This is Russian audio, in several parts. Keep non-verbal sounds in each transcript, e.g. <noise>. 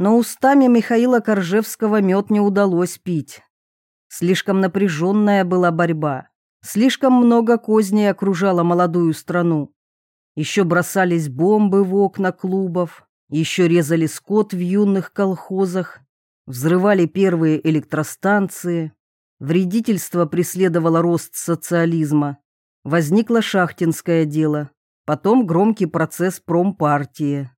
Но устами Михаила Коржевского мед не удалось пить. Слишком напряженная была борьба. Слишком много козней окружало молодую страну. Еще бросались бомбы в окна клубов, еще резали скот в юных колхозах, взрывали первые электростанции. Вредительство преследовало рост социализма. Возникло шахтинское дело, потом громкий процесс промпартии.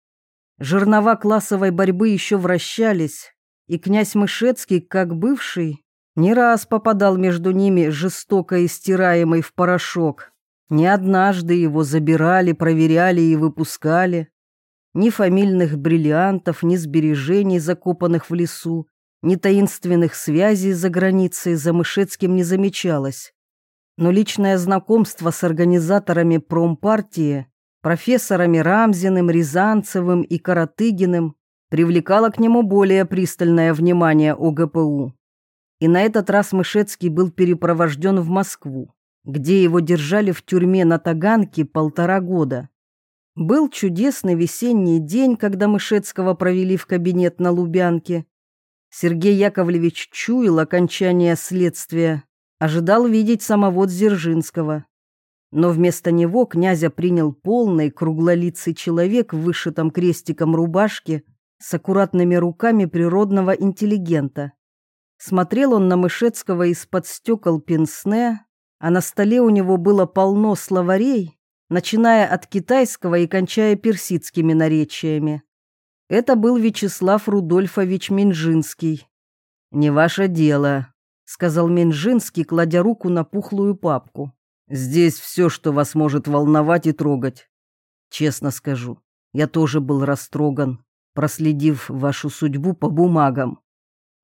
Жернова классовой борьбы еще вращались, и князь Мышецкий, как бывший, не раз попадал между ними жестоко истираемый в порошок. Не однажды его забирали, проверяли и выпускали. Ни фамильных бриллиантов, ни сбережений, закопанных в лесу, ни таинственных связей за границей за Мышецким не замечалось. Но личное знакомство с организаторами промпартии, профессорами Рамзиным, Рязанцевым и Каратыгиным привлекало к нему более пристальное внимание ОГПУ. И на этот раз Мышецкий был перепровожден в Москву, где его держали в тюрьме на Таганке полтора года. Был чудесный весенний день, когда Мышецкого провели в кабинет на Лубянке. Сергей Яковлевич чуял окончание следствия, ожидал видеть самого Дзержинского. Но вместо него князя принял полный круглолицый человек в вышитом крестиком рубашке с аккуратными руками природного интеллигента. Смотрел он на Мышецкого из-под стекол пенсне, а на столе у него было полно словарей, начиная от китайского и кончая персидскими наречиями. Это был Вячеслав Рудольфович Минжинский. «Не ваше дело», — сказал Минжинский, кладя руку на пухлую папку. «Здесь все, что вас может волновать и трогать. Честно скажу, я тоже был растроган, проследив вашу судьбу по бумагам.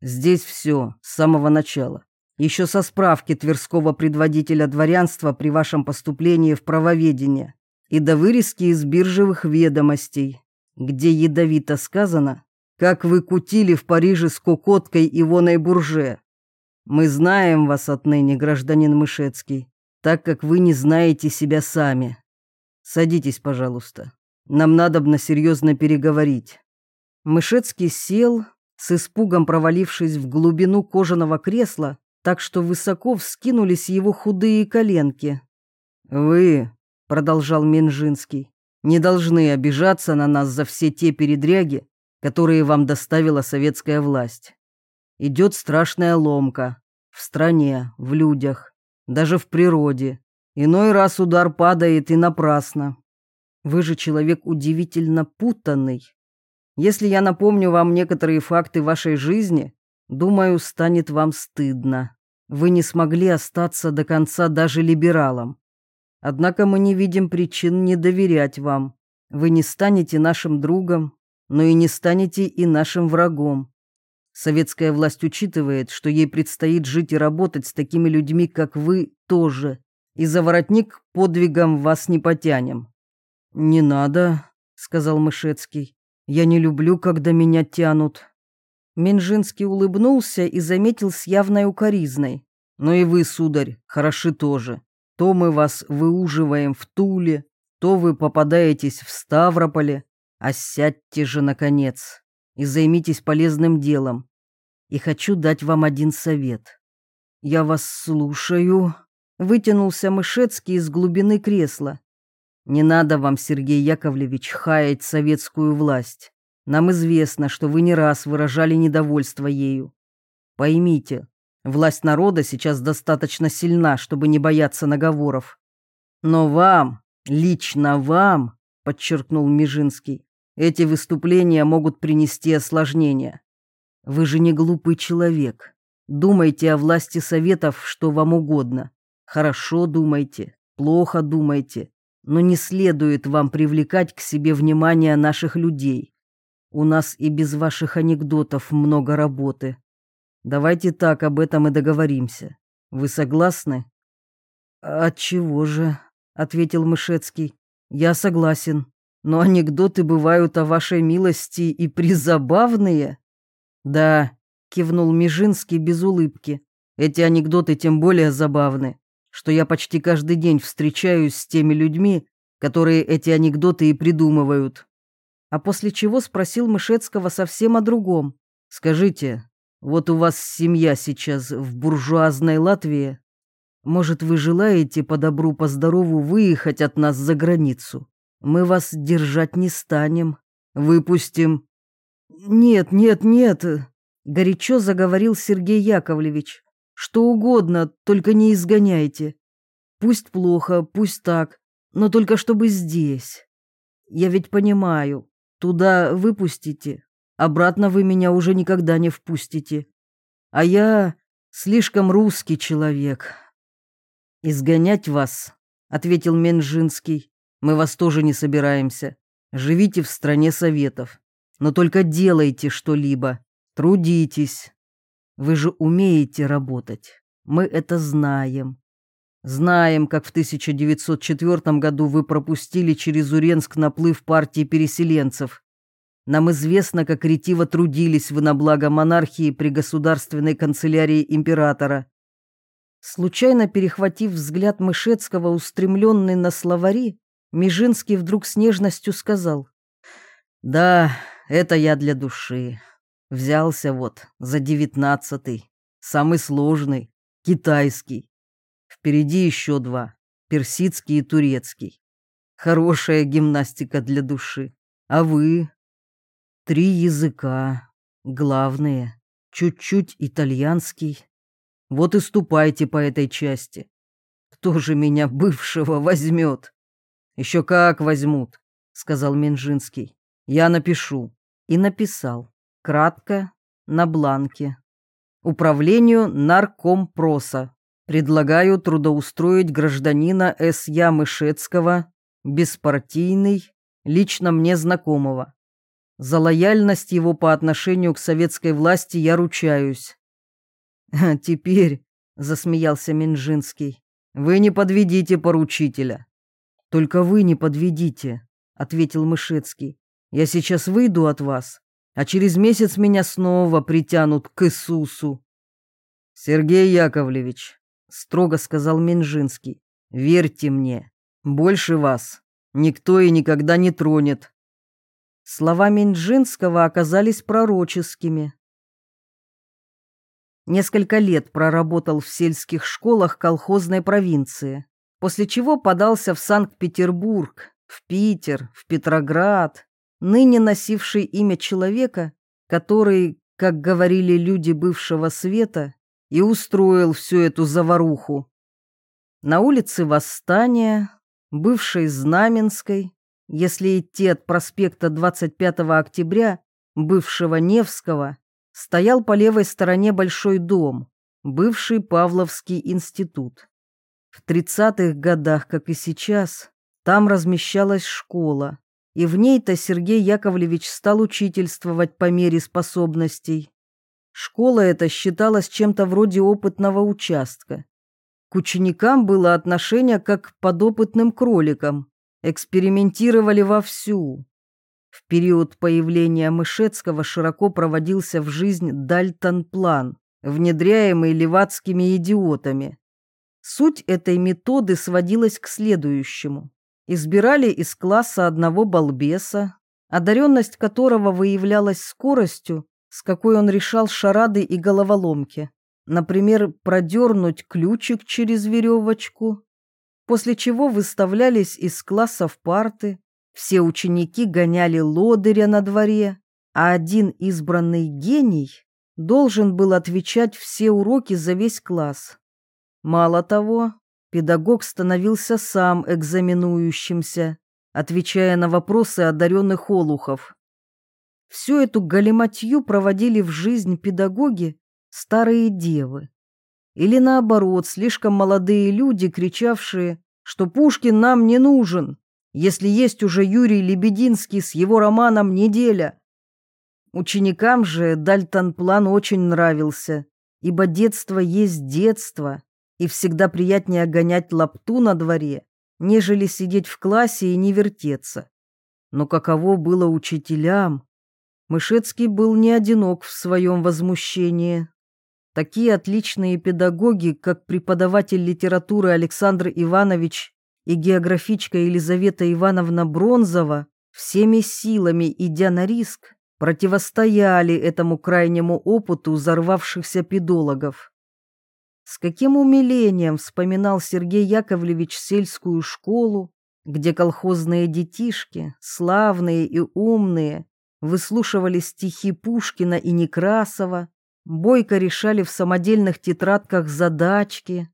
Здесь все, с самого начала. Еще со справки Тверского предводителя дворянства при вашем поступлении в правоведение и до вырезки из биржевых ведомостей, где ядовито сказано, как вы кутили в Париже с Кокоткой Ивоной Бурже. Мы знаем вас отныне, гражданин Мышецкий, так как вы не знаете себя сами. Садитесь, пожалуйста. Нам надобно серьезно переговорить. Мышецкий сел, с испугом провалившись в глубину кожаного кресла, так что высоко вскинулись его худые коленки. «Вы», — продолжал Минжинский, не должны обижаться на нас за все те передряги, которые вам доставила советская власть. Идет страшная ломка. В стране, в людях, даже в природе. Иной раз удар падает и напрасно. Вы же человек удивительно путанный. Если я напомню вам некоторые факты вашей жизни, думаю, станет вам стыдно. Вы не смогли остаться до конца даже либералом. Однако мы не видим причин не доверять вам. Вы не станете нашим другом, но и не станете и нашим врагом. Советская власть учитывает, что ей предстоит жить и работать с такими людьми, как вы, тоже. И за воротник подвигом вас не потянем. «Не надо», — сказал Мышецкий. «Я не люблю, когда меня тянут». Минжинский улыбнулся и заметил с явной укоризной. «Но и вы, сударь, хороши тоже. То мы вас выуживаем в Туле, то вы попадаетесь в Ставрополе, а сядьте же, наконец, и займитесь полезным делом. И хочу дать вам один совет. Я вас слушаю, вытянулся Мышецкий из глубины кресла. Не надо вам, Сергей Яковлевич, хаять советскую власть. Нам известно, что вы не раз выражали недовольство ею. Поймите, Власть народа сейчас достаточно сильна, чтобы не бояться наговоров. Но вам, лично вам, подчеркнул Межинский, эти выступления могут принести осложнения. Вы же не глупый человек. Думайте о власти советов, что вам угодно. Хорошо думайте, плохо думайте, но не следует вам привлекать к себе внимание наших людей. У нас и без ваших анекдотов много работы. Давайте так об этом и договоримся. Вы согласны? От чего же? ответил Мышецкий. Я согласен. Но анекдоты бывают о вашей милости и призабавные. Да, кивнул Межинский без улыбки. Эти анекдоты тем более забавны, что я почти каждый день встречаюсь с теми людьми, которые эти анекдоты и придумывают. а после чего спросил Мышецкого совсем о другом. «Скажите, вот у вас семья сейчас в буржуазной Латвии. Может, вы желаете по добру, по здорову выехать от нас за границу? Мы вас держать не станем. Выпустим». «Нет, нет, нет», — горячо заговорил Сергей Яковлевич. «Что угодно, только не изгоняйте. Пусть плохо, пусть так, но только чтобы здесь. Я ведь понимаю, туда выпустите, обратно вы меня уже никогда не впустите. А я слишком русский человек. Изгонять вас, ответил Менжинский. Мы вас тоже не собираемся. Живите в стране советов, но только делайте что-либо, трудитесь. Вы же умеете работать. Мы это знаем. Знаем, как в 1904 году вы пропустили через Уренск наплыв партии переселенцев. Нам известно, как ретиво трудились вы на благо монархии при государственной канцелярии императора. Случайно перехватив взгляд Мышецкого, устремленный на словари, Межинский вдруг с нежностью сказал. «Да, это я для души. Взялся вот за девятнадцатый, самый сложный, китайский. Впереди еще два, персидский и турецкий. Хорошая гимнастика для души. А вы? Три языка, главные, чуть-чуть итальянский. Вот и ступайте по этой части. Кто же меня, бывшего, возьмет? Еще как возьмут, сказал Минжинский. Я напишу. И написал. Кратко, на бланке. Управлению наркомпроса. Предлагаю трудоустроить гражданина С. Я. Мышецкого, беспартийный, лично мне знакомого. За лояльность его по отношению к советской власти я ручаюсь. «А теперь, — засмеялся Минжинский, — вы не подведите поручителя. Только вы не подведите, — ответил Мышецкий. Я сейчас выйду от вас, а через месяц меня снова притянут к Иисусу. Сергей Яковлевич, строго сказал Минжинский. Верьте мне, больше вас никто и никогда не тронет. Слова Минжинского оказались пророческими. Несколько лет проработал в сельских школах колхозной провинции, после чего подался в Санкт-Петербург, в Питер, в Петроград, ныне носивший имя человека, который, как говорили люди бывшего света, и устроил всю эту заваруху. На улице Восстания, бывшей Знаменской, если идти от проспекта 25 октября, бывшего Невского, стоял по левой стороне большой дом, бывший Павловский институт. В 30-х годах, как и сейчас, там размещалась школа, и в ней-то Сергей Яковлевич стал учительствовать по мере способностей. Школа эта считалась чем-то вроде опытного участка. К ученикам было отношение как к подопытным кроликам. Экспериментировали вовсю. В период появления Мышецкого широко проводился в жизнь Дальтон-план, внедряемый левацкими идиотами. Суть этой методы сводилась к следующему. Избирали из класса одного балбеса, одаренность которого выявлялась скоростью с какой он решал шарады и головоломки. Например, продернуть ключик через веревочку, после чего выставлялись из классов парты, все ученики гоняли лодыря на дворе, а один избранный гений должен был отвечать все уроки за весь класс. Мало того, педагог становился сам экзаменующимся, отвечая на вопросы одаренных олухов. Всю эту галиматью проводили в жизнь педагоги старые девы. Или наоборот, слишком молодые люди, кричавшие, что Пушкин нам не нужен, если есть уже Юрий Лебединский с его романом «Неделя». Ученикам же Дальтон-план очень нравился, ибо детство есть детство, и всегда приятнее гонять лапту на дворе, нежели сидеть в классе и не вертеться. Но каково было учителям, Мышецкий был не одинок в своем возмущении. Такие отличные педагоги, как преподаватель литературы Александр Иванович и географичка Елизавета Ивановна Бронзова, всеми силами идя на риск, противостояли этому крайнему опыту взорвавшихся педологов. С каким умилением вспоминал Сергей Яковлевич сельскую школу, где колхозные детишки, славные и умные, выслушивали стихи Пушкина и Некрасова, бойко решали в самодельных тетрадках задачки,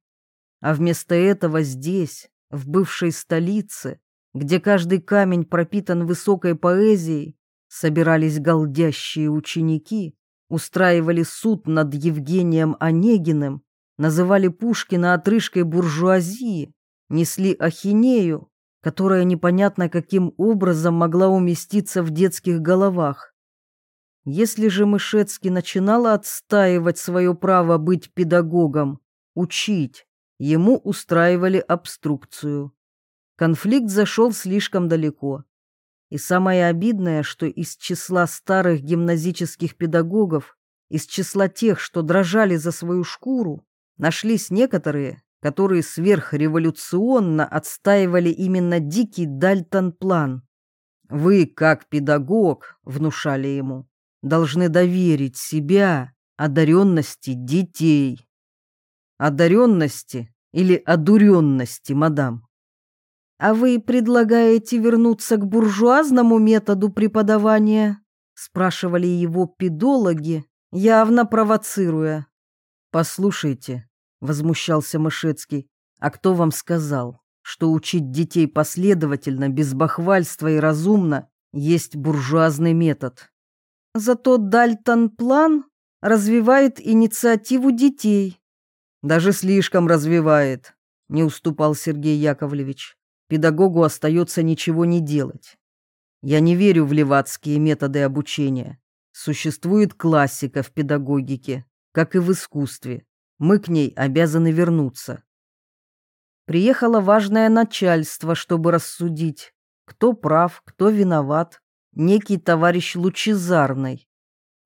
а вместо этого здесь, в бывшей столице, где каждый камень пропитан высокой поэзией, собирались голдящие ученики, устраивали суд над Евгением Онегиным, называли Пушкина отрыжкой буржуазии, несли ахинею, которая непонятно каким образом могла уместиться в детских головах. Если же Мышецкий начинал отстаивать свое право быть педагогом, учить, ему устраивали обструкцию. Конфликт зашел слишком далеко. И самое обидное, что из числа старых гимназических педагогов, из числа тех, что дрожали за свою шкуру, нашлись некоторые, которые сверхреволюционно отстаивали именно дикий Дальтон-план. Вы, как педагог, внушали ему, должны доверить себя одаренности детей. Одаренности или одуренности, мадам? А вы предлагаете вернуться к буржуазному методу преподавания? Спрашивали его педологи, явно провоцируя. Послушайте, возмущался Мышецкий. А кто вам сказал, что учить детей последовательно, без бахвальства и разумно есть буржуазный метод? Зато Дальтон-план развивает инициативу детей. Даже слишком развивает, не уступал Сергей Яковлевич. Педагогу остается ничего не делать. Я не верю в левацкие методы обучения. Существует классика в педагогике, как и в искусстве. Мы к ней обязаны вернуться. Приехало важное начальство, чтобы рассудить, кто прав, кто виноват, некий товарищ Лучезарный.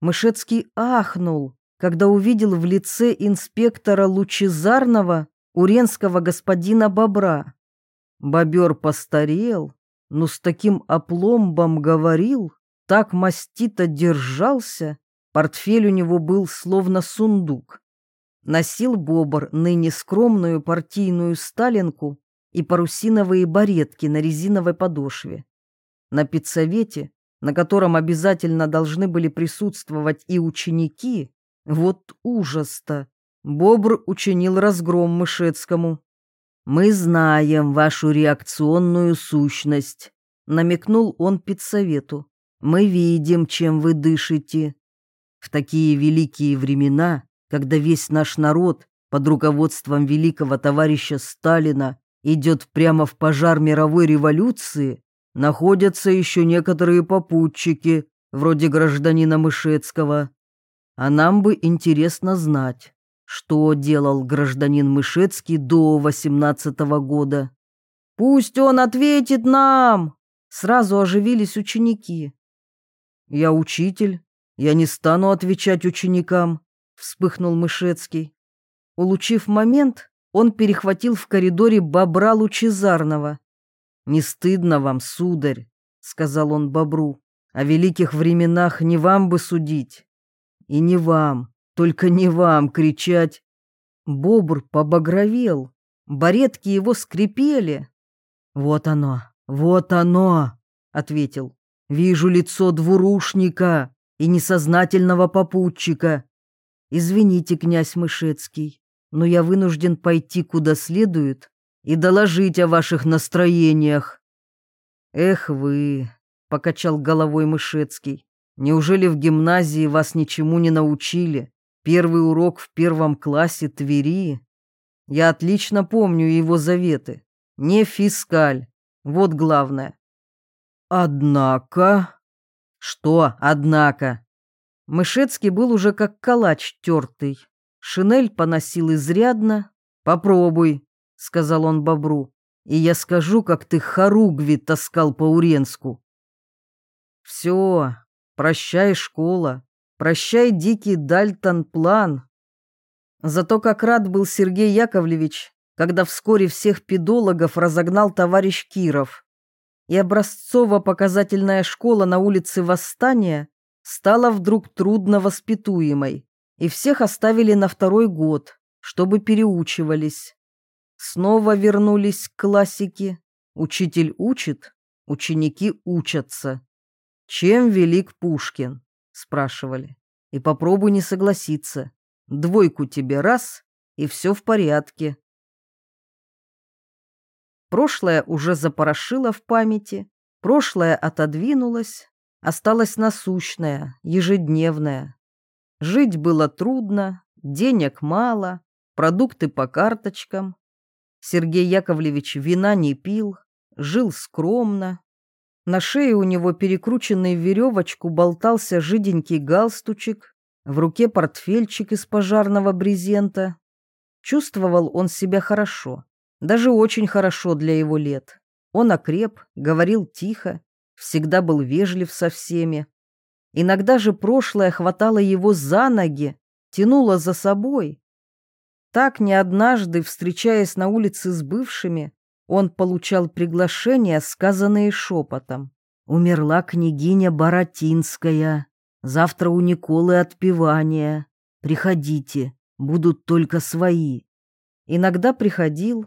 Мышецкий ахнул, когда увидел в лице инспектора Лучезарного уренского господина Бобра. Бобер постарел, но с таким опломбом говорил, так мастито держался, портфель у него был словно сундук. Носил бобр ныне скромную партийную сталинку и парусиновые баретки на резиновой подошве. На педсовете, на котором обязательно должны были присутствовать и ученики, вот ужас-то, бобр учинил разгром Мышецкому. «Мы знаем вашу реакционную сущность», — намекнул он педсовету. «Мы видим, чем вы дышите. В такие великие времена когда весь наш народ под руководством великого товарища Сталина идет прямо в пожар мировой революции, находятся еще некоторые попутчики, вроде гражданина Мышецкого. А нам бы интересно знать, что делал гражданин Мышецкий до 18 -го года. «Пусть он ответит нам!» Сразу оживились ученики. «Я учитель, я не стану отвечать ученикам», вспыхнул Мышецкий. Улучив момент, он перехватил в коридоре бобра лучезарного. «Не стыдно вам, сударь», — сказал он бобру, — «о великих временах не вам бы судить. И не вам, только не вам кричать». Бобр побагровел, баретки его скрипели. «Вот оно, вот оно», — ответил. «Вижу лицо двурушника и несознательного попутчика. «Извините, князь Мышецкий, но я вынужден пойти куда следует и доложить о ваших настроениях». «Эх вы», — покачал головой Мышецкий, «неужели в гимназии вас ничему не научили? Первый урок в первом классе Твери. Я отлично помню его заветы. Не фискаль, вот главное». «Однако...» «Что «однако»?» Мышецкий был уже как калач тертый. Шинель поносил изрядно. «Попробуй», — сказал он бобру, — «и я скажу, как ты хоругви таскал по Уренску». «Все, прощай, школа, прощай, дикий Дальтон-план». Зато как рад был Сергей Яковлевич, когда вскоре всех педологов разогнал товарищ Киров. И образцово-показательная школа на улице Восстания стала вдруг трудно воспитуемой, и всех оставили на второй год, чтобы переучивались. Снова вернулись к классике. Учитель учит, ученики учатся. «Чем велик Пушкин?» – спрашивали. И попробуй не согласиться. Двойку тебе раз, и все в порядке. Прошлое уже запорошило в памяти, прошлое отодвинулось, осталось насущное, ежедневное. Жить было трудно, денег мало, продукты по карточкам. Сергей Яковлевич вина не пил, жил скромно. На шее у него перекрученный в веревочку болтался жиденький галстучек, в руке портфельчик из пожарного брезента. Чувствовал он себя хорошо, даже очень хорошо для его лет. Он окреп, говорил тихо, всегда был вежлив со всеми. Иногда же прошлое хватало его за ноги, тянуло за собой. Так не однажды, встречаясь на улице с бывшими, он получал приглашения, сказанные шепотом. «Умерла княгиня Боротинская. Завтра у Николы отпевание. Приходите, будут только свои». Иногда приходил.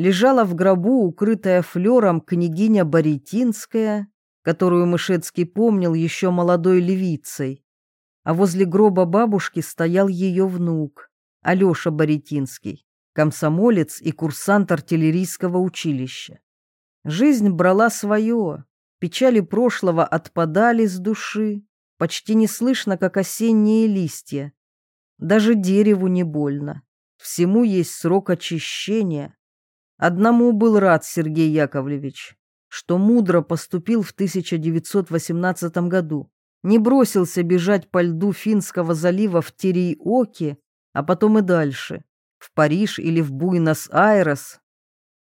Лежала в гробу, укрытая флером, княгиня Боретинская, которую Мышецкий помнил еще молодой левицей. А возле гроба бабушки стоял ее внук, Алеша Боретинский, комсомолец и курсант артиллерийского училища. Жизнь брала свое, печали прошлого отпадали с души, почти не слышно, как осенние листья. Даже дереву не больно, всему есть срок очищения. Одному был рад Сергей Яковлевич что мудро поступил в 1918 году. Не бросился бежать по льду Финского залива в Териоке, а потом и дальше, в Париж или в Буэнос-Айрес,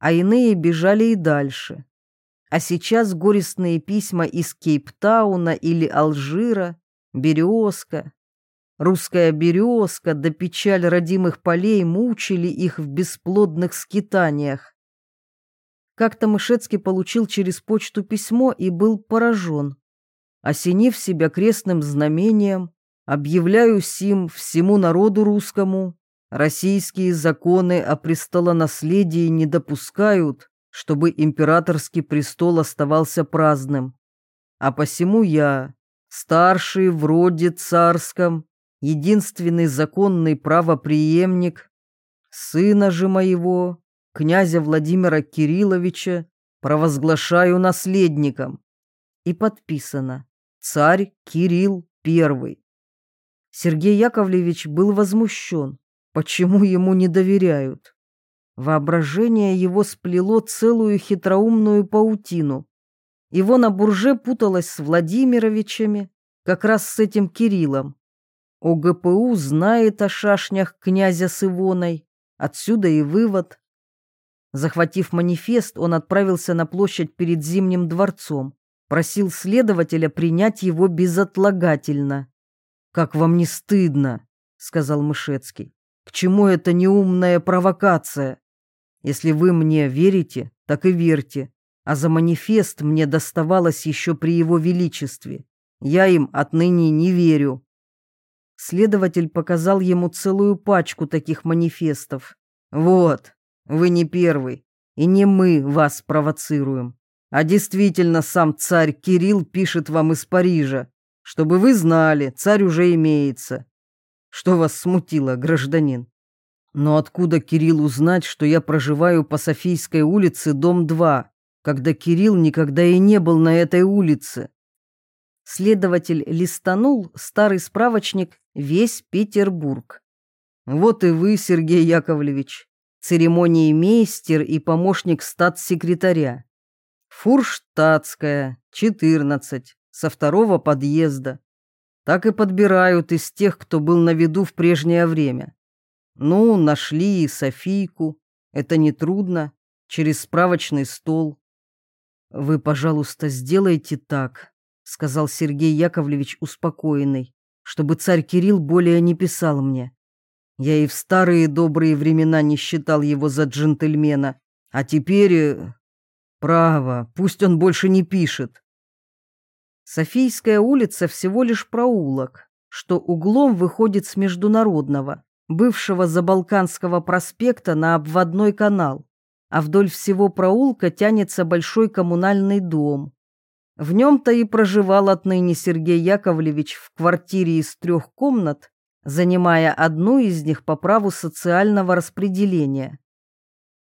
а иные бежали и дальше. А сейчас горестные письма из Кейптауна или Алжира, березка. Русская березка да печаль родимых полей мучили их в бесплодных скитаниях. Как-то Мышецкий получил через почту письмо и был поражен. Осенив себя крестным знамением, объявляю сим всему народу русскому, российские законы о престолонаследии не допускают, чтобы императорский престол оставался праздным. А посему я, старший в роде царском, единственный законный правоприемник, сына же моего, князя Владимира Кирилловича провозглашаю наследником. И подписано «Царь Кирилл I». Сергей Яковлевич был возмущен, почему ему не доверяют. Воображение его сплело целую хитроумную паутину. Его на бурже путалось с Владимировичами, как раз с этим Кириллом. ОГПУ знает о шашнях князя с Ивоной, отсюда и вывод. Захватив манифест, он отправился на площадь перед Зимним дворцом, просил следователя принять его безотлагательно. «Как вам не стыдно?» — сказал Мышецкий. «К чему эта неумная провокация? Если вы мне верите, так и верьте, а за манифест мне доставалось еще при его величестве. Я им отныне не верю». Следователь показал ему целую пачку таких манифестов. «Вот, вы не первый, и не мы вас провоцируем, а действительно сам царь Кирилл пишет вам из Парижа, чтобы вы знали, царь уже имеется. Что вас смутило, гражданин? Но откуда Кирилл узнать, что я проживаю по Софийской улице, дом 2, когда Кирилл никогда и не был на этой улице? Следователь листанул старый справочник «Весь Петербург». Вот и вы, Сергей Яковлевич, церемонии мейстер и помощник статс-секретаря. Фурштадтская, 14, со второго подъезда. Так и подбирают из тех, кто был на виду в прежнее время. Ну, нашли и Софийку. Это нетрудно. Через справочный стол. «Вы, пожалуйста, сделайте так», — сказал Сергей Яковлевич успокоенный, «чтобы царь Кирилл более не писал мне. Я и в старые добрые времена не считал его за джентльмена, а теперь... Э, Право, пусть он больше не пишет. Софийская улица всего лишь проулок, что углом выходит с Международного, бывшего Забалканского проспекта на обводной канал, а вдоль всего проулка тянется большой коммунальный дом. В нем-то и проживал отныне Сергей Яковлевич в квартире из трех комнат, занимая одну из них по праву социального распределения.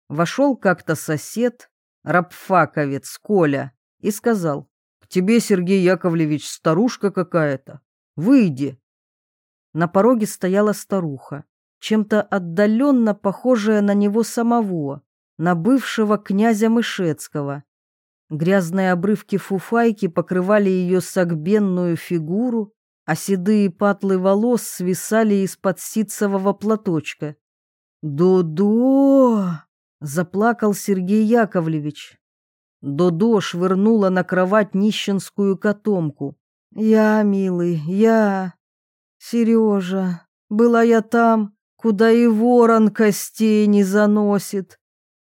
Вошел как-то сосед, рабфаковец Коля, и сказал, тебе, Сергей Яковлевич, старушка какая-то. Выйди». На пороге стояла старуха, чем-то отдаленно похожая на него самого, на бывшего князя Мышецкого. Грязные обрывки фуфайки покрывали ее согбенную фигуру, а седые патлы волос свисали из-под ситцевого платочка. «До-до!» — заплакал Сергей Яковлевич. Додо швырнула на кровать нищенскую котомку. «Я, милый, я... Сережа, была я там, куда и ворон костей не заносит.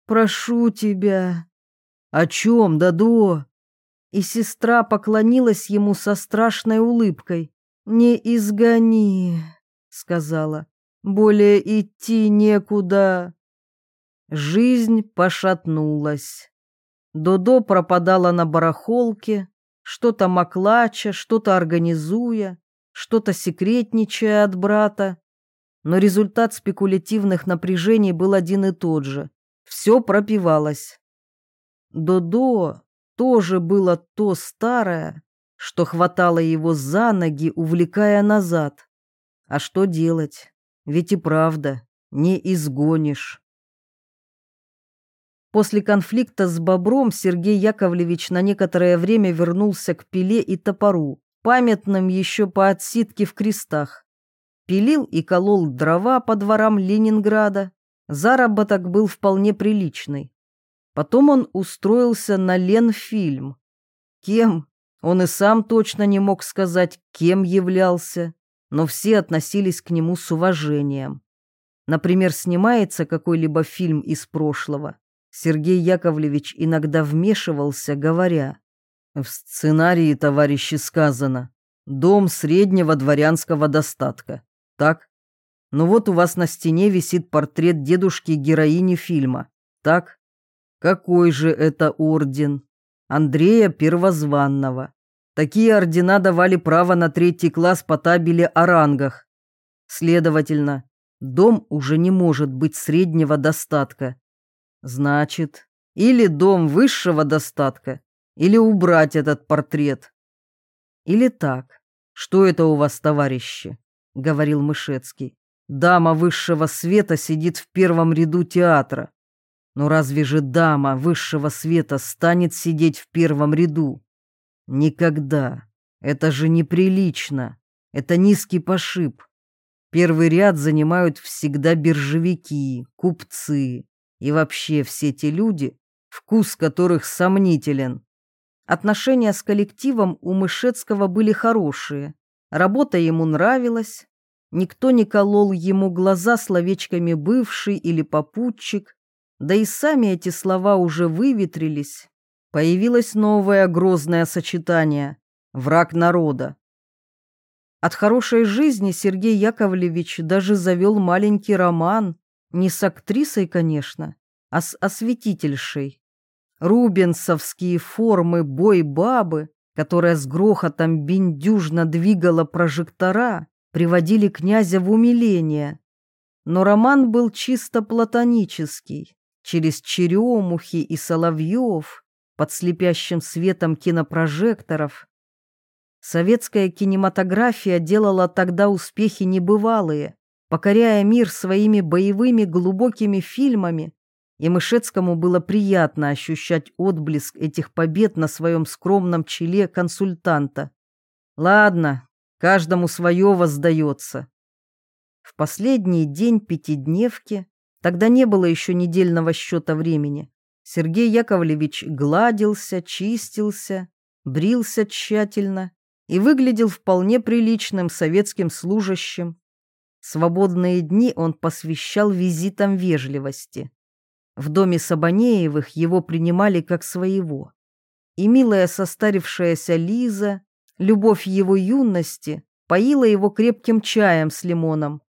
Прошу тебя». «О чем, Додо?» И сестра поклонилась ему со страшной улыбкой. «Не изгони», — сказала, — «более идти некуда». Жизнь пошатнулась. Додо пропадала на барахолке, что-то маклача, что-то организуя, что-то секретничая от брата. Но результат спекулятивных напряжений был один и тот же. Все пропивалось. Додо тоже было то старое, что хватало его за ноги, увлекая назад. А что делать? Ведь и правда, не изгонишь. После конфликта с бобром Сергей Яковлевич на некоторое время вернулся к пиле и топору, памятным еще по отсидке в крестах. Пилил и колол дрова по дворам Ленинграда. Заработок был вполне приличный. Потом он устроился на Ленфильм. Кем? Он и сам точно не мог сказать, кем являлся, но все относились к нему с уважением. Например, снимается какой-либо фильм из прошлого, Сергей Яковлевич иногда вмешивался, говоря, «В сценарии, товарищи, сказано, дом среднего дворянского достатка, так? Ну вот у вас на стене висит портрет дедушки-героини фильма, так? Какой же это орден? Андрея Первозванного. Такие ордена давали право на третий класс по табели о рангах. Следовательно, дом уже не может быть среднего достатка. Значит, или дом высшего достатка, или убрать этот портрет. Или так. Что это у вас, товарищи? говорил Мышецкий. Дама высшего света сидит в первом ряду театра. Но разве же дама высшего света станет сидеть в первом ряду? Никогда. Это же неприлично. Это низкий пошиб. Первый ряд занимают всегда биржевики, купцы, и вообще все те люди, вкус которых сомнителен. Отношения с коллективом у Мышецкого были хорошие. Работа ему нравилась. Никто не колол ему глаза словечками «бывший» или «попутчик». Да и сами эти слова уже выветрились. Появилось новое грозное сочетание «враг народа». От хорошей жизни Сергей Яковлевич даже завел маленький роман, не с актрисой, конечно, а с осветительшей. Рубенсовские формы бой-бабы, которая с грохотом биндюжно двигала прожектора, приводили князя в умиление. Но роман был чисто платонический, через черемухи и соловьев, под слепящим светом кинопрожекторов. Советская кинематография делала тогда успехи небывалые покоряя мир своими боевыми глубокими фильмами, и Мышецкому было приятно ощущать отблеск этих побед на своем скромном челе консультанта. Ладно, каждому свое воздается. В последний день пятидневки, тогда не было еще недельного счета времени, Сергей Яковлевич гладился, чистился, брился тщательно и выглядел вполне приличным советским служащим. Свободные дни он посвящал визитам вежливости. В доме Сабанеевых его принимали как своего. И милая состарившаяся Лиза, любовь его юности, поила его крепким чаем с лимоном.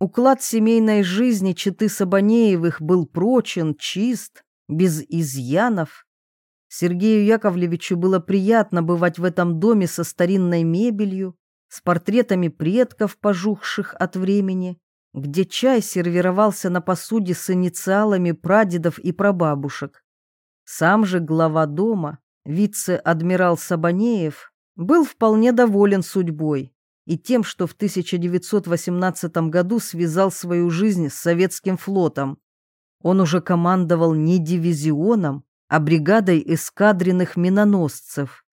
Уклад семейной жизни читы Сабанеевых был прочен, чист, без изъянов. Сергею Яковлевичу было приятно бывать в этом доме со старинной мебелью, с портретами предков, пожухших от времени, где чай сервировался на посуде с инициалами прадедов и прабабушек. Сам же глава дома, вице-адмирал Сабанеев, был вполне доволен судьбой и тем, что в 1918 году связал свою жизнь с советским флотом. Он уже командовал не дивизионом, а бригадой эскадренных миноносцев.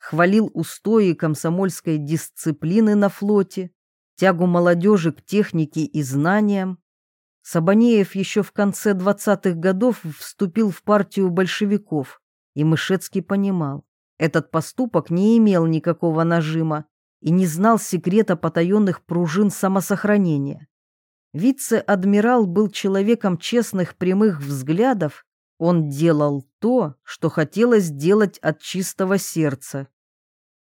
Хвалил устои комсомольской дисциплины на флоте, тягу молодежи к технике и знаниям. Сабанеев еще в конце 20-х годов вступил в партию большевиков, и Мышецкий понимал, этот поступок не имел никакого нажима, и не знал секрета потаенных пружин самосохранения. Вице-адмирал был человеком честных прямых взглядов, он делал то, что хотелось делать от чистого сердца.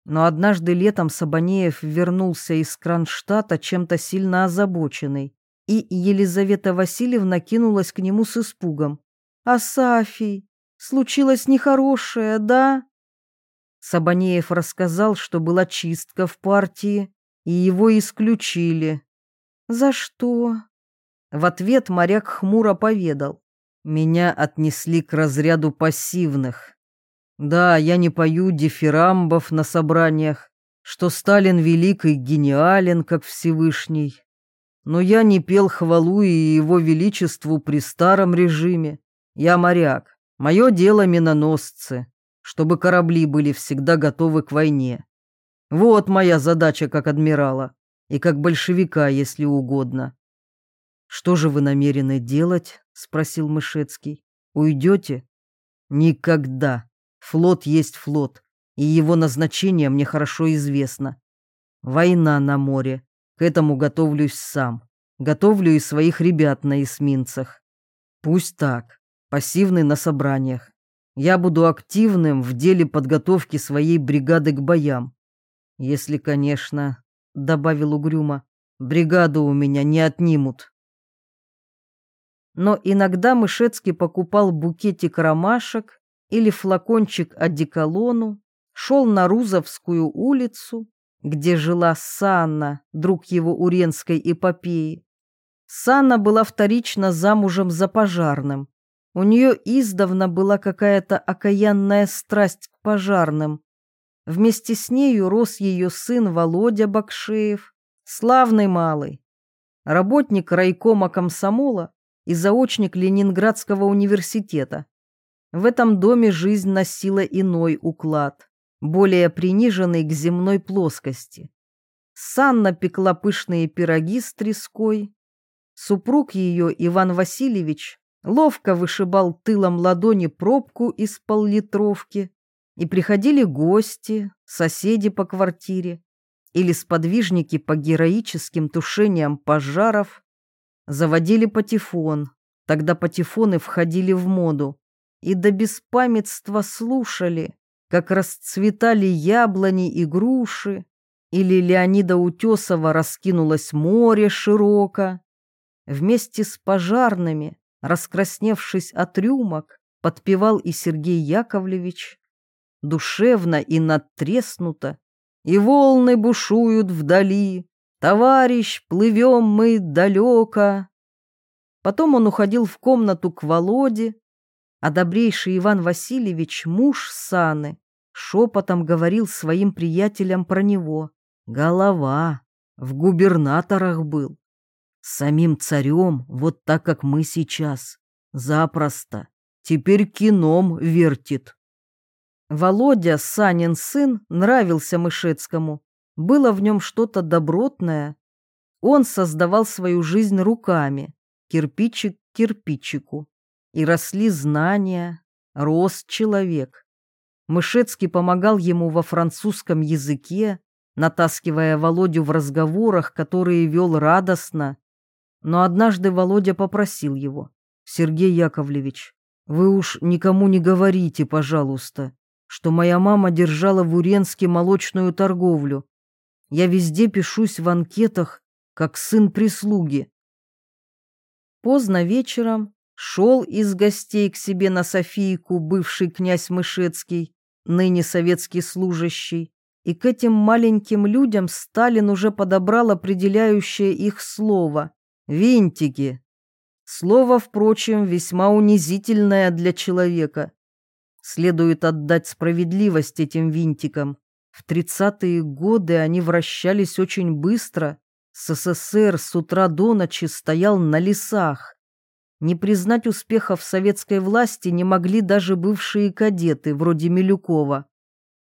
Но однажды летом Сабанеев вернулся из Кронштадта чем-то сильно озабоченный, и Елизавета Васильевна кинулась к нему с испугом. «Асафий, случилось нехорошее, да?» Сабанеев рассказал, что была чистка в партии, и его исключили. «За что?» В ответ моряк хмуро поведал. «Меня отнесли к разряду пассивных. Да, я не пою дифирамбов на собраниях, что Сталин велик и гениален, как Всевышний. Но я не пел хвалу и его величеству при старом режиме. Я моряк. Мое дело миноносцы чтобы корабли были всегда готовы к войне. Вот моя задача как адмирала и как большевика, если угодно. Что же вы намерены делать? спросил Мышецкий. Уйдете? Никогда. Флот есть флот, и его назначение мне хорошо известно. Война на море. К этому готовлюсь сам. Готовлю и своих ребят на эсминцах. Пусть так. Пассивный на собраниях. Я буду активным в деле подготовки своей бригады к боям. Если, конечно, — добавил угрюмо, — бригаду у меня не отнимут. Но иногда Мышецкий покупал букетик ромашек или флакончик одеколону, шел на Рузовскую улицу, где жила Санна, друг его уренской эпопеи. Санна была вторично замужем за пожарным, у нее издавна была какая-то окаянная страсть к пожарным. Вместе с нею рос ее сын Володя Бакшеев, славный малый, работник райкома комсомола и заочник Ленинградского университета. В этом доме жизнь носила иной уклад, более приниженный к земной плоскости. Санна пекла пышные пироги с треской. Супруг ее, Иван Васильевич, ловко вышибал тылом ладони пробку из поллитровки, и приходили гости, соседи по квартире или сподвижники по героическим тушениям пожаров, заводили патефон, тогда патефоны входили в моду, и до беспамятства слушали, как расцветали яблони и груши, или Леонида Утесова раскинулось море широко. Вместе с пожарными раскрасневшись от рюмок, подпевал и Сергей Яковлевич. Душевно и надтреснуто, и волны бушуют вдали. Товарищ, плывем мы далеко. Потом он уходил в комнату к Володе, а добрейший Иван Васильевич, муж Саны, шепотом говорил своим приятелям про него. Голова, в губернаторах был. Самим царем, вот так, как мы сейчас. Запросто. Теперь кином вертит. Володя, Санин сын, нравился Мышецкому. Было в нем что-то добротное. Он создавал свою жизнь руками, кирпичик к кирпичику. И росли знания, рос человек. Мышецкий помогал ему во французском языке, натаскивая Володю в разговорах, которые вел радостно, но однажды Володя попросил его. Сергей Яковлевич, вы уж никому не говорите, пожалуйста, что моя мама держала в Уренске молочную торговлю. Я везде пишусь в анкетах, как сын прислуги. Поздно вечером шел из гостей к себе на Софийку бывший князь Мышецкий, ныне советский служащий, и к этим маленьким людям Сталин уже подобрал определяющее их слово – винтики. Слово, впрочем, весьма унизительное для человека. Следует отдать справедливость этим винтикам. В тридцатые годы они вращались очень быстро. СССР с утра до ночи стоял на лесах. Не признать успехов советской власти не могли даже бывшие кадеты, вроде Милюкова.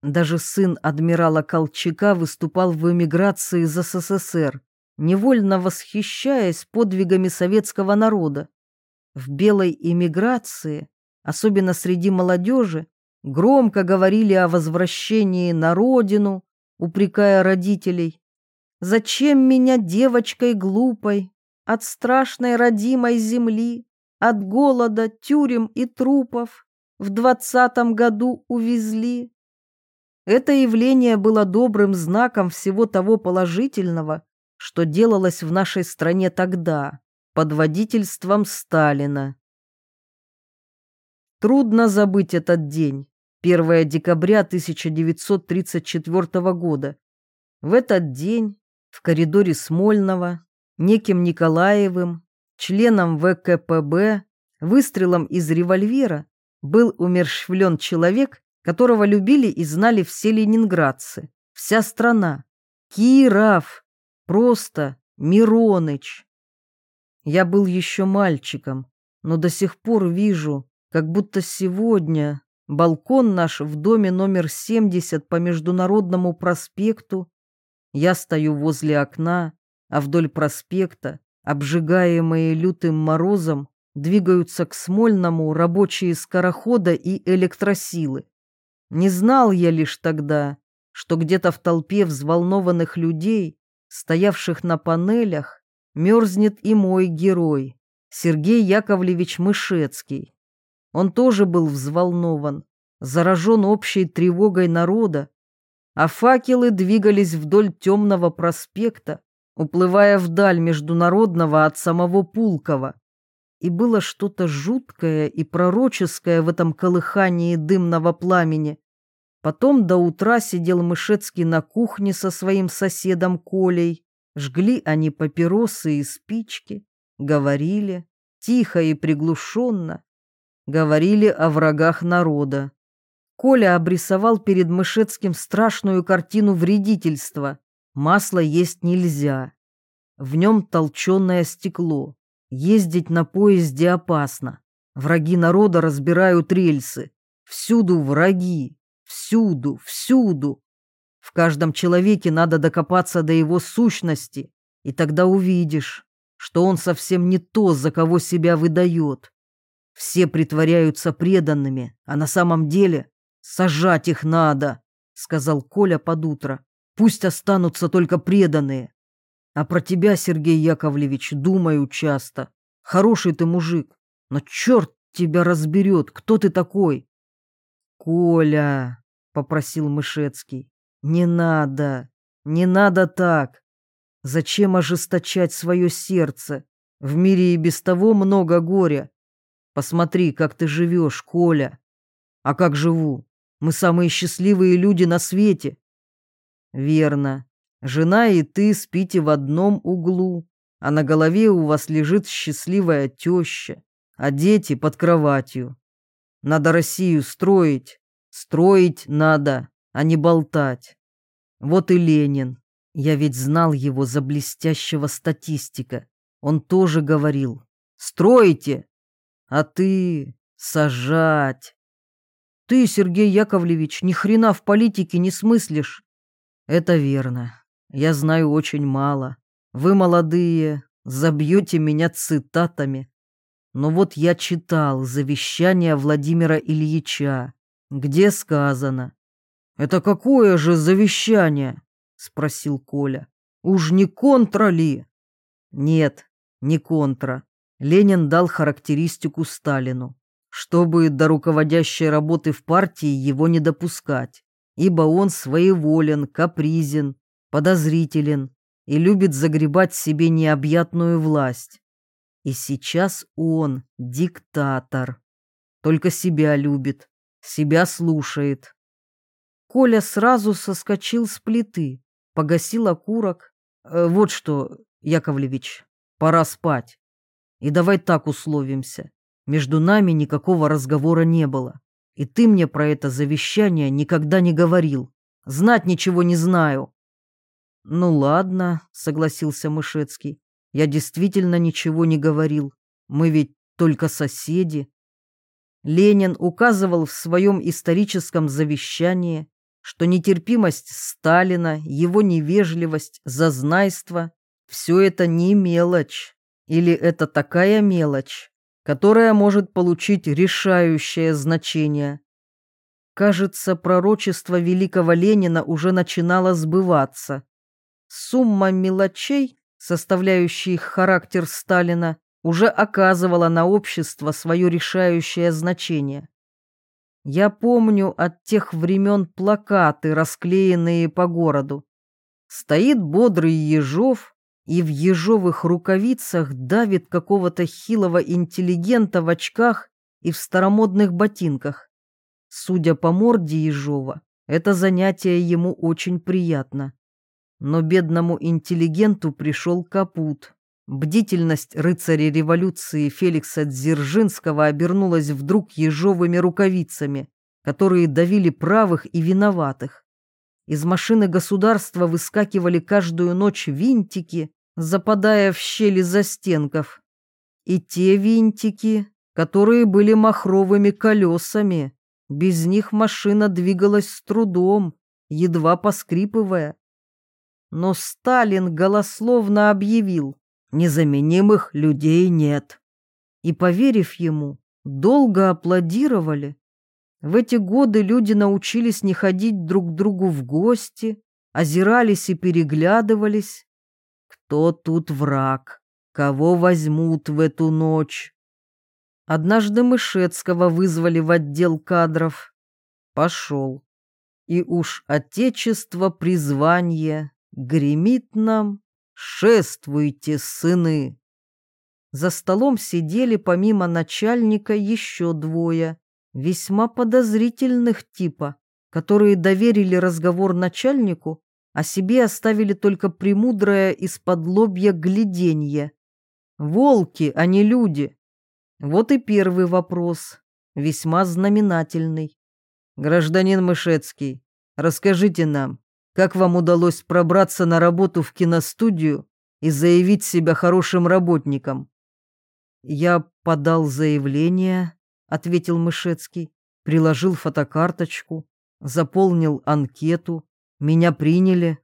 Даже сын адмирала Колчака выступал в эмиграции из СССР, невольно восхищаясь подвигами советского народа. В белой эмиграции, особенно среди молодежи, громко говорили о возвращении на родину, упрекая родителей. «Зачем меня девочкой глупой, от страшной родимой земли, от голода, тюрем и трупов в двадцатом году увезли. Это явление было добрым знаком всего того положительного, что делалось в нашей стране тогда, под водительством Сталина. Трудно забыть этот день, 1 декабря 1934 года. В этот день в коридоре Смольного неким Николаевым, членом ВКПБ, выстрелом из револьвера был умерщвлен человек, которого любили и знали все ленинградцы, вся страна. Киров, просто Мироныч. Я был еще мальчиком, но до сих пор вижу, как будто сегодня балкон наш в доме номер 70 по Международному проспекту. Я стою возле окна, а вдоль проспекта, обжигаемые лютым морозом, двигаются к Смольному рабочие скорохода и электросилы. Не знал я лишь тогда, что где-то в толпе взволнованных людей, стоявших на панелях, мерзнет и мой герой, Сергей Яковлевич Мышецкий. Он тоже был взволнован, заражен общей тревогой народа, а факелы двигались вдоль темного проспекта, уплывая вдаль международного от самого Пулкова. И было что-то жуткое и пророческое в этом колыхании дымного пламени. Потом до утра сидел Мышецкий на кухне со своим соседом Колей. Жгли они папиросы и спички, говорили, тихо и приглушенно, говорили о врагах народа. Коля обрисовал перед Мышецким страшную картину вредительства. Масло есть нельзя. В нем толченое стекло. Ездить на поезде опасно. Враги народа разбирают рельсы. Всюду враги. Всюду, всюду. В каждом человеке надо докопаться до его сущности, и тогда увидишь, что он совсем не то, за кого себя выдает. Все притворяются преданными, а на самом деле сажать их надо, сказал Коля под утро. Пусть останутся только преданные. А про тебя, Сергей Яковлевич, думаю часто. Хороший ты мужик, но черт тебя разберет, кто ты такой. Коля, попросил Мышецкий, не надо, не надо так. Зачем ожесточать свое сердце? В мире и без того много горя. Посмотри, как ты живешь, Коля. А как живу? Мы самые счастливые люди на свете. Верно. Жена и ты спите в одном углу, а на голове у вас лежит счастливая теща, а дети под кроватью. Надо Россию строить. Строить надо, а не болтать. Вот и Ленин. Я ведь знал его за блестящего статистика. Он тоже говорил «Стройте!» А ты сажать. Ты, Сергей Яковлевич, ни хрена в политике не смыслишь. Это верно. Я знаю очень мало. Вы молодые, забьете меня цитатами. Но вот я читал завещание Владимира Ильича, где сказано. «Это какое же завещание?» — спросил Коля. «Уж не контра ли?» «Нет, не контра. Ленин дал характеристику Сталину, чтобы до руководящей работы в партии его не допускать, ибо он своеволен, капризен, подозрителен и любит загребать себе необъятную власть. И сейчас он диктатор. Только себя любит, себя слушает. Коля сразу соскочил с плиты, погасил окурок. «Э, «Вот что, Яковлевич, пора спать. И давай так условимся. Между нами никакого разговора не было. И ты мне про это завещание никогда не говорил. Знать ничего не знаю». «Ну ладно», — согласился Мышецкий. «Я действительно ничего не говорил. Мы ведь только соседи». Ленин указывал в своем историческом завещании, что нетерпимость Сталина, его невежливость, зазнайство – все это не мелочь. Или это такая мелочь, которая может получить решающее значение. Кажется, пророчество великого Ленина уже начинало сбываться. Сумма мелочей, составляющих характер Сталина, уже оказывала на общество свое решающее значение. Я помню от тех времен плакаты, расклеенные по городу. Стоит бодрый Ежов, и в ежовых рукавицах давит какого-то хилого интеллигента в очках и в старомодных ботинках. Судя по морде Ежова, это занятие ему очень приятно. Но бедному интеллигенту пришел капут. Бдительность рыцаря революции Феликса Дзержинского обернулась вдруг ежовыми рукавицами, которые давили правых и виноватых. Из машины государства выскакивали каждую ночь винтики, западая в щели застенков. И те винтики, которые были махровыми колесами, без них машина двигалась с трудом, едва поскрипывая. Но Сталин голословно объявил, Незаменимых людей нет. И, поверив ему, долго аплодировали. В эти годы люди научились не ходить друг к другу в гости, озирались и переглядывались. Кто тут враг? Кого возьмут в эту ночь? Однажды Мышецкого вызвали в отдел кадров. Пошел. И уж отечество призвание гремит нам «Шествуйте, сыны!» За столом сидели помимо начальника еще двое, весьма подозрительных типа, которые доверили разговор начальнику, а себе оставили только премудрое из-под лобья гляденье. Волки, а не люди. Вот и первый вопрос, весьма знаменательный. Гражданин Мышецкий, расскажите нам, как вам удалось пробраться на работу в киностудию и заявить себя хорошим работником? Я подал заявление, ответил Мышецкий, приложил фотокарточку, заполнил анкету, меня приняли.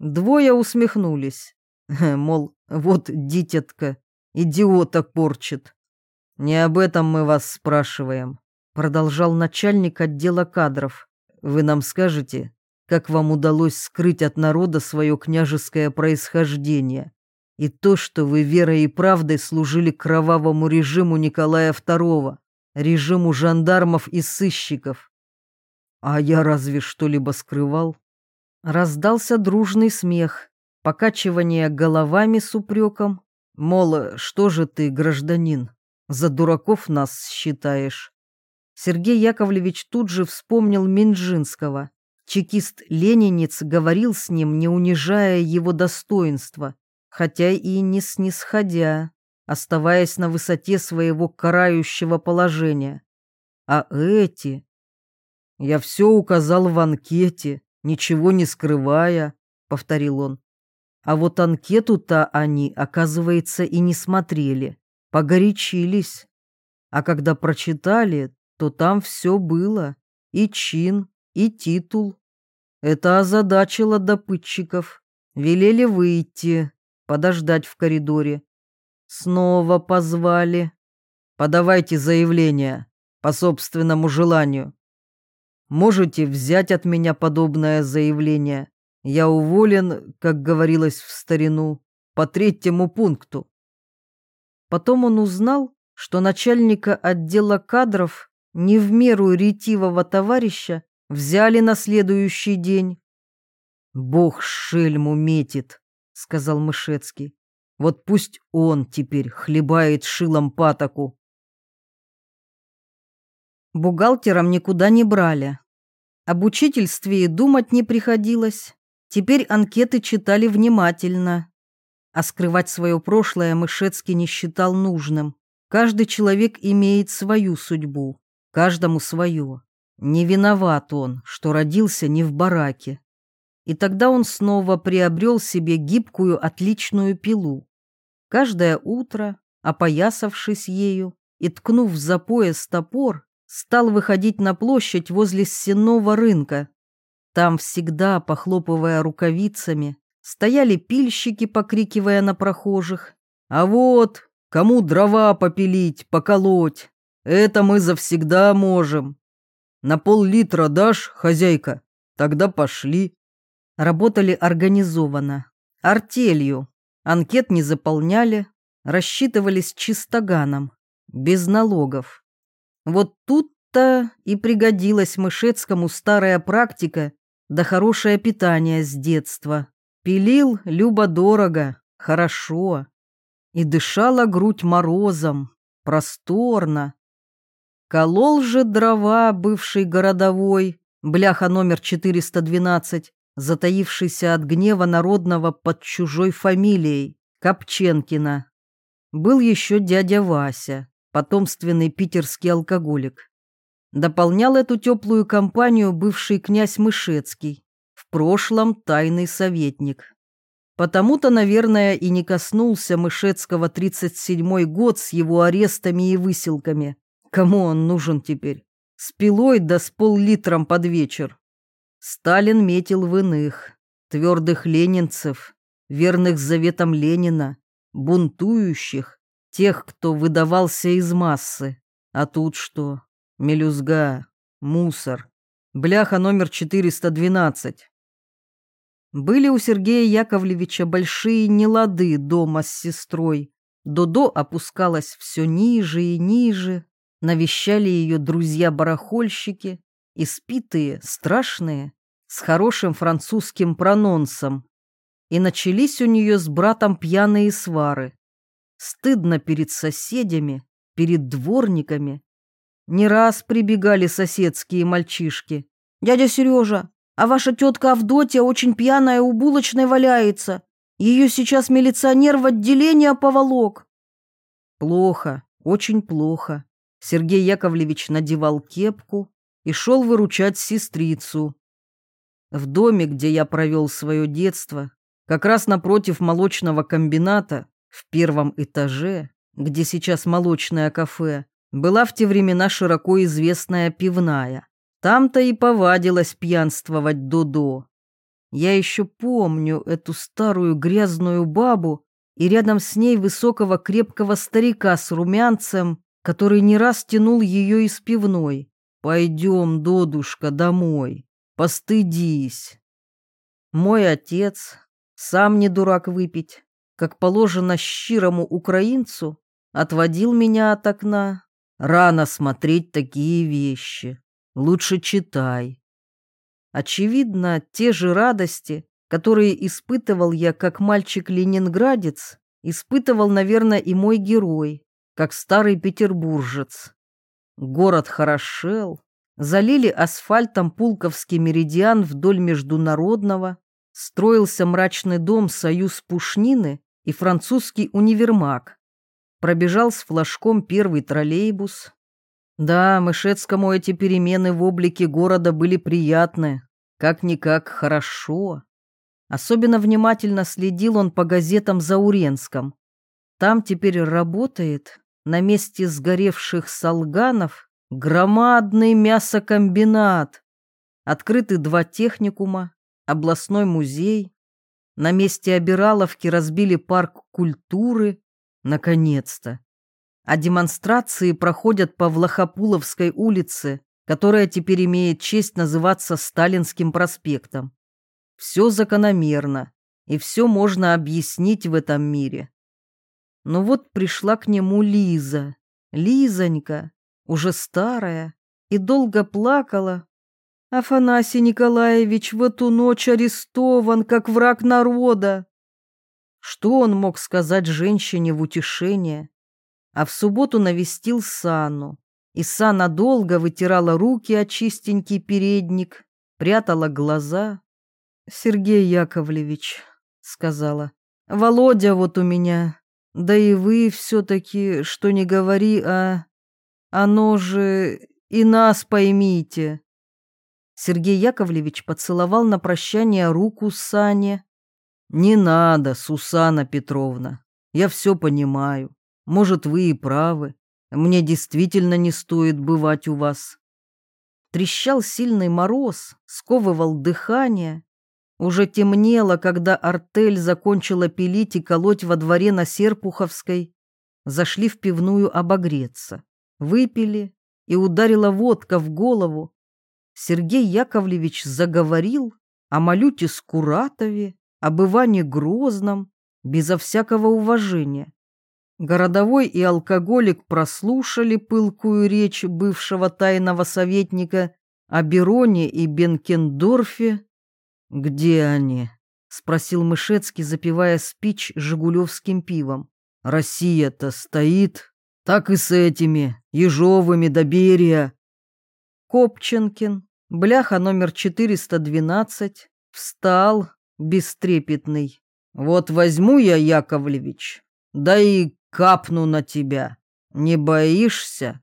Двое усмехнулись, <laughs> мол, вот дитятка, идиота порчит. Не об этом мы вас спрашиваем, продолжал начальник отдела кадров. Вы нам скажете, как вам удалось скрыть от народа свое княжеское происхождение и то, что вы верой и правдой служили кровавому режиму Николая II, режиму жандармов и сыщиков. А я разве что-либо скрывал? Раздался дружный смех, покачивание головами с упреком. Мол, что же ты, гражданин, за дураков нас считаешь? Сергей Яковлевич тут же вспомнил Минжинского Чекист-ленинец говорил с ним, не унижая его достоинства, хотя и не снисходя, оставаясь на высоте своего карающего положения. А эти... «Я все указал в анкете, ничего не скрывая», — повторил он. А вот анкету-то они, оказывается, и не смотрели, погорячились. А когда прочитали, то там все было, и чин, и титул, это озадачило допытчиков. Велели выйти, подождать в коридоре. Снова позвали. Подавайте заявление по собственному желанию. Можете взять от меня подобное заявление. Я уволен, как говорилось в старину, по третьему пункту. Потом он узнал, что начальника отдела кадров, не в меру ретивого товарища, взяли на следующий день. «Бог шельму метит», — сказал Мышецкий. «Вот пусть он теперь хлебает шилом патоку». Бухгалтером никуда не брали. Об учительстве и думать не приходилось. Теперь анкеты читали внимательно. А скрывать свое прошлое Мышецкий не считал нужным. Каждый человек имеет свою судьбу, каждому свое. Не виноват он, что родился не в бараке. И тогда он снова приобрел себе гибкую отличную пилу. Каждое утро, опоясавшись ею и ткнув за пояс топор, стал выходить на площадь возле сенного рынка. Там всегда, похлопывая рукавицами, стояли пильщики, покрикивая на прохожих. «А вот, кому дрова попилить, поколоть? Это мы завсегда можем. На пол-литра дашь, хозяйка? Тогда пошли». Работали организованно, артелью. Анкет не заполняли, рассчитывались чистоганом, без налогов. Вот тут-то и пригодилась Мышецкому старая практика да хорошее питание с детства. Пилил любо-дорого, хорошо. И дышала грудь морозом, просторно. Колол же дрова бывший городовой, бляха номер 412, затаившийся от гнева народного под чужой фамилией, Копченкина. Был еще дядя Вася, потомственный питерский алкоголик. Дополнял эту теплую компанию бывший князь Мышецкий, в прошлом тайный советник. Потому-то, наверное, и не коснулся Мышецкого 37-й год с его арестами и выселками. Кому он нужен теперь? С пилой да с пол-литром под вечер. Сталин метил в иных, твердых ленинцев, верных заветам Ленина, бунтующих, тех, кто выдавался из массы. А тут что? Мелюзга, мусор, бляха номер 412. Были у Сергея Яковлевича большие нелады дома с сестрой. Додо опускалась все ниже и ниже. Навещали ее друзья-барахольщики, испитые, страшные, с хорошим французским прононсом. И начались у нее с братом пьяные свары. Стыдно перед соседями, перед дворниками. Не раз прибегали соседские мальчишки. «Дядя Сережа, а ваша тетка Авдотья очень пьяная у булочной валяется. Ее сейчас милиционер в отделение поволок». Плохо, очень плохо. Сергей Яковлевич надевал кепку и шел выручать сестрицу. В доме, где я провел свое детство, как раз напротив молочного комбината, в первом этаже, где сейчас молочное кафе, была в те времена широко известная пивная. Там-то и повадилась пьянствовать Додо. Я еще помню эту старую грязную бабу и рядом с ней высокого крепкого старика с румянцем, который не раз тянул ее из пивной. «Пойдем, Додушка, домой, постыдись». Мой отец, сам не дурак выпить, как положено щирому украинцу, отводил меня от окна. Рано смотреть такие вещи. Лучше читай. Очевидно, те же радости, которые испытывал я как мальчик-ленинградец, испытывал, наверное, и мой герой, как старый петербуржец. Город хорошел, залили асфальтом Пулковский меридиан вдоль Международного, строился мрачный дом «Союз Пушнины», и французский универмаг. Пробежал с флажком первый троллейбус. Да, Мышецкому эти перемены в облике города были приятны. Как-никак хорошо. Особенно внимательно следил он по газетам за Уренском. Там теперь работает, на месте сгоревших солганов, громадный мясокомбинат. Открыты два техникума, областной музей, на месте Обираловки разбили парк культуры. Наконец-то. А демонстрации проходят по Влахопуловской улице, которая теперь имеет честь называться Сталинским проспектом. Все закономерно, и все можно объяснить в этом мире. Но вот пришла к нему Лиза, Лизонька, уже старая, и долго плакала. Афанасий Николаевич в эту ночь арестован, как враг народа. Что он мог сказать женщине в утешение? А в субботу навестил Сану. И Сана долго вытирала руки о чистенький передник, прятала глаза. «Сергей Яковлевич», — сказала, — «Володя вот у меня, да и вы все-таки, что не говори, а... Оно же и нас поймите». Сергей Яковлевич поцеловал на прощание руку Сане. «Не надо, Сусана Петровна, я все понимаю. Может, вы и правы. Мне действительно не стоит бывать у вас». Трещал сильный мороз, сковывал дыхание. Уже темнело, когда артель закончила пилить и колоть во дворе на Серпуховской. Зашли в пивную обогреться. Выпили, и ударила водка в голову. Сергей Яковлевич заговорил о Малюте Скуратове, об Иване Грозном, безо всякого уважения. Городовой и алкоголик прослушали пылкую речь бывшего тайного советника о Бероне и Бенкендорфе. «Где они?» — спросил Мышецкий, запивая спич жигулевским пивом. «Россия-то стоит, так и с этими, Ежовыми до Берия». Копченкин, бляха номер 412, встал, бестрепетный. «Вот возьму я, Яковлевич, да и капну на тебя. Не боишься?»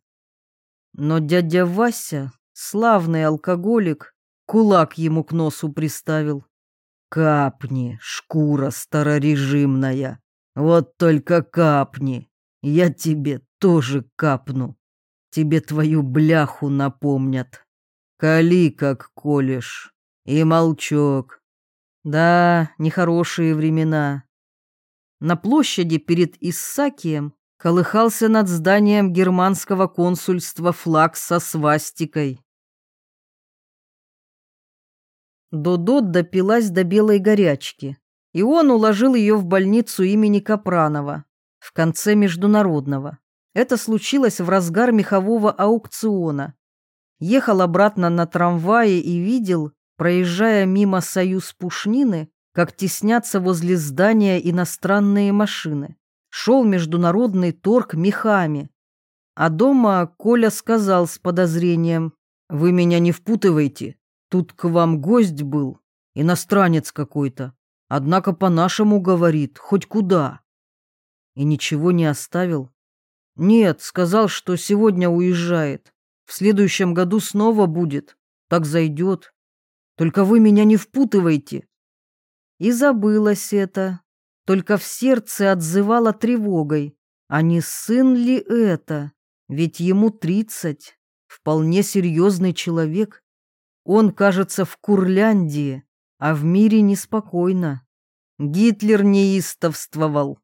Но дядя Вася, славный алкоголик, кулак ему к носу приставил. «Капни, шкура старорежимная, вот только капни, я тебе тоже капну, тебе твою бляху напомнят. Кали, как колешь, и молчок». Да, нехорошие времена. На площади перед Иссакием колыхался над зданием германского консульства флаг со свастикой. Додо допилась до белой горячки, и он уложил ее в больницу имени Капранова в конце международного. Это случилось в разгар мехового аукциона. Ехал обратно на трамвае и видел, проезжая мимо Союз Пушнины, как теснятся возле здания иностранные машины. Шел международный торг мехами. А дома Коля сказал с подозрением, «Вы меня не впутывайте, тут к вам гость был, иностранец какой-то, однако по-нашему говорит, хоть куда». И ничего не оставил. Нет, сказал, что сегодня уезжает, в следующем году снова будет, так зайдет. Только вы меня не впутывайте. И забылось это. Только в сердце отзывало тревогой. А не сын ли это? Ведь ему тридцать. Вполне серьезный человек. Он, кажется, в Курляндии, а в мире неспокойно. Гитлер неистовствовал.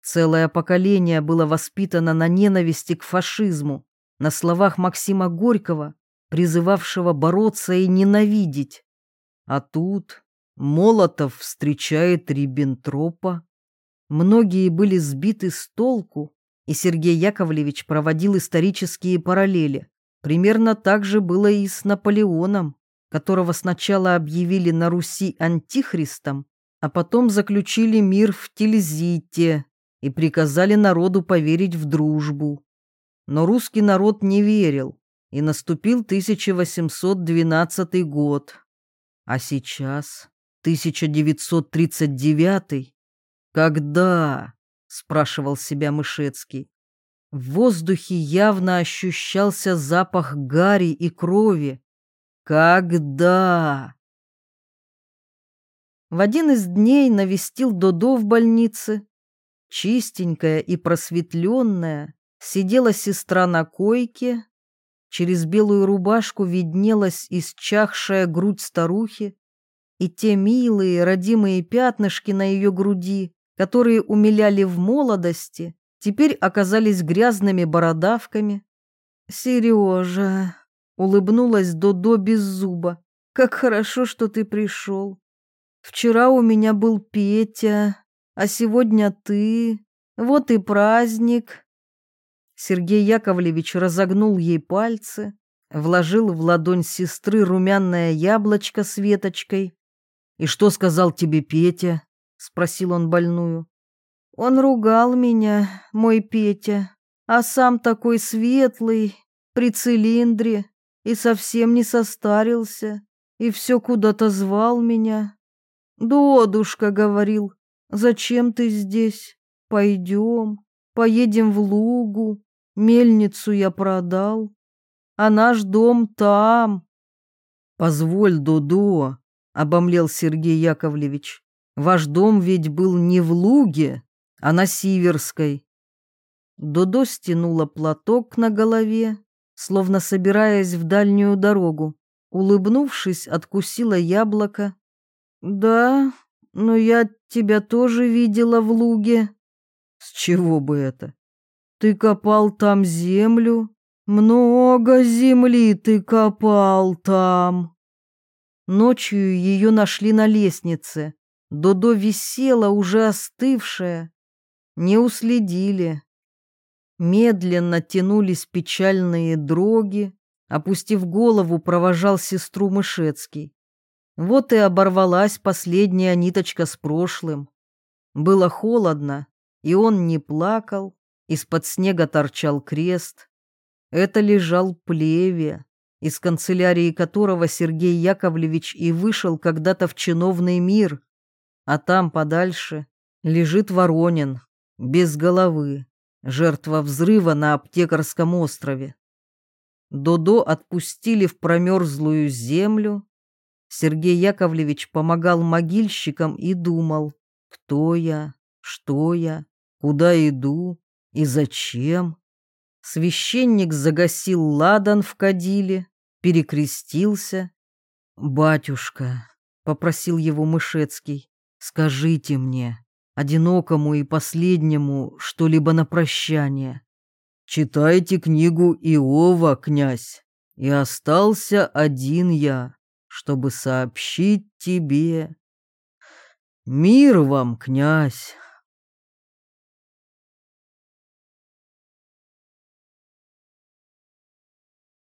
Целое поколение было воспитано на ненависти к фашизму, на словах Максима Горького, призывавшего бороться и ненавидеть. А тут Молотов встречает Риббентропа. Многие были сбиты с толку, и Сергей Яковлевич проводил исторические параллели. Примерно так же было и с Наполеоном, которого сначала объявили на Руси антихристом, а потом заключили мир в Тильзите и приказали народу поверить в дружбу. Но русский народ не верил, и наступил 1812 год. А сейчас 1939? Когда? спрашивал себя Мышецкий. В воздухе явно ощущался запах гари и крови. Когда? В один из дней навестил Додо в больнице. Чистенькая и просветленная, сидела сестра на койке. Через белую рубашку виднелась исчахшая грудь старухи и те милые родимые пятнышки на ее груди, которые умиляли в молодости, теперь оказались грязными бородавками. «Сережа!» — улыбнулась Додо без зуба. «Как хорошо, что ты пришел. Вчера у меня был Петя, а сегодня ты. Вот и праздник. Сергей Яковлевич разогнул ей пальцы, вложил в ладонь сестры румяное яблочко с веточкой. «И что сказал тебе Петя?» — спросил он больную. «Он ругал меня, мой Петя, а сам такой светлый, при цилиндре, и совсем не состарился, и все куда-то звал меня. «Додушка», — говорил, — «зачем ты здесь? Пойдем, поедем в лугу, мельницу я продал, а наш дом там». «Позволь, Додо», — обомлел Сергей Яковлевич, — «ваш дом ведь был не в луге, а на Сиверской». Додо стянула платок на голове, словно собираясь в дальнюю дорогу. Улыбнувшись, откусила яблоко. «Да, но я тебя тоже видела в луге». «С чего бы это?» «Ты копал там землю. Много земли ты копал там». Ночью ее нашли на лестнице. Додо висела, уже остывшая. Не уследили. Медленно тянулись печальные дроги, опустив голову, провожал сестру Мышецкий. Вот и оборвалась последняя ниточка с прошлым. Было холодно, и он не плакал, из-под снега торчал крест. Это лежал плеве, из канцелярии которого Сергей Яковлевич и вышел когда-то в чиновный мир, а там подальше лежит Воронин, без головы, жертва взрыва на аптекарском острове. Додо отпустили в промерзлую землю. Сергей Яковлевич помогал могильщикам и думал, кто я, что я, куда иду и зачем. Священник загасил ладан в кадиле, перекрестился. «Батюшка», — попросил его Мышецкий, — «скажите мне, одинокому и последнему что-либо на прощание. Читайте книгу Иова, князь, и остался один я, чтобы сообщить тебе. Мир вам, князь.